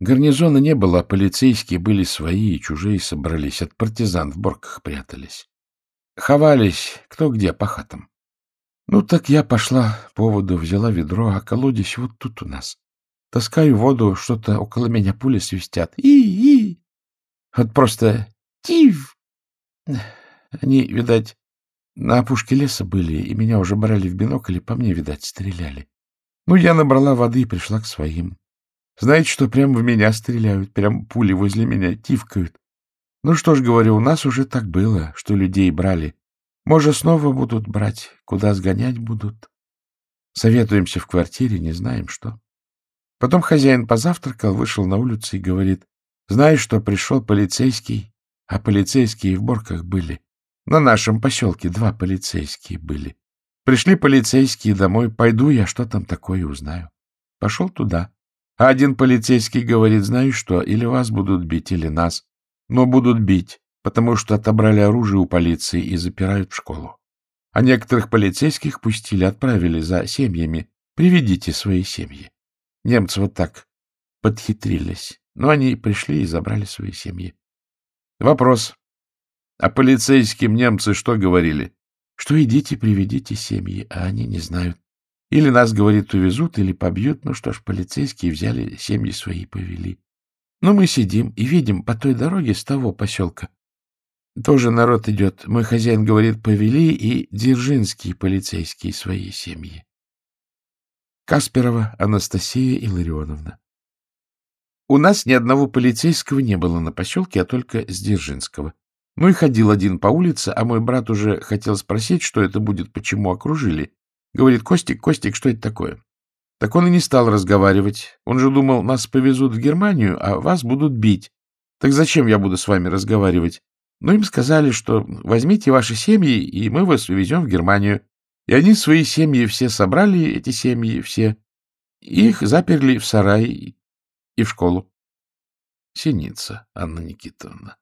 Гарнизона не было, а полицейские были свои, и чужие собрались, от партизан в борках прятались. Ховались кто где по хатам. Ну, так я пошла по воду, взяла ведро, а колодец вот тут у нас. Таскаю воду, что-то около меня пули свистят. И-и! Вот просто тив! Они, видать, на опушке леса были, и меня уже брали в бинокль, и по мне, видать, стреляли. Ну, я набрала воды и пришла к своим. Знаете, что прямо в меня стреляют, прям пули возле меня тивкают. Ну что ж, говорю, у нас уже так было, что людей брали. Может, снова будут брать, куда сгонять будут. Советуемся в квартире, не знаем что. Потом хозяин позавтракал, вышел на улицу и говорит, знаешь, что пришел полицейский, а полицейские в борках были. На нашем поселке два полицейские были. Пришли полицейские домой, пойду я, что там такое узнаю. Пошел туда. А один полицейский говорит, знаешь что, или вас будут бить, или нас. Но будут бить, потому что отобрали оружие у полиции и запирают в школу. А некоторых полицейских пустили, отправили за семьями. Приведите свои семьи. Немцы вот так подхитрились. Но они пришли и забрали свои семьи. Вопрос. А полицейским немцы что говорили? Что идите, приведите семьи, а они не знают. Или нас, говорит, увезут, или побьют. Ну что ж, полицейские взяли семьи свои повели. Ну, мы сидим и видим по той дороге с того поселка. Тоже народ идет. Мой хозяин говорит, повели и дзержинские полицейские свои семьи. Касперова Анастасия Илларионовна. У нас ни одного полицейского не было на поселке, а только с Дзержинского. Ну и ходил один по улице, а мой брат уже хотел спросить, что это будет, почему окружили. Говорит, Костик, Костик, что это такое? Так он и не стал разговаривать. Он же думал, нас повезут в Германию, а вас будут бить. Так зачем я буду с вами разговаривать? Ну, им сказали, что возьмите ваши семьи, и мы вас увезем в Германию. И они свои семьи все собрали, эти семьи все. Их заперли в сарай и в школу. Синица Анна Никитовна.